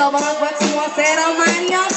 spesial more set on my pianisti.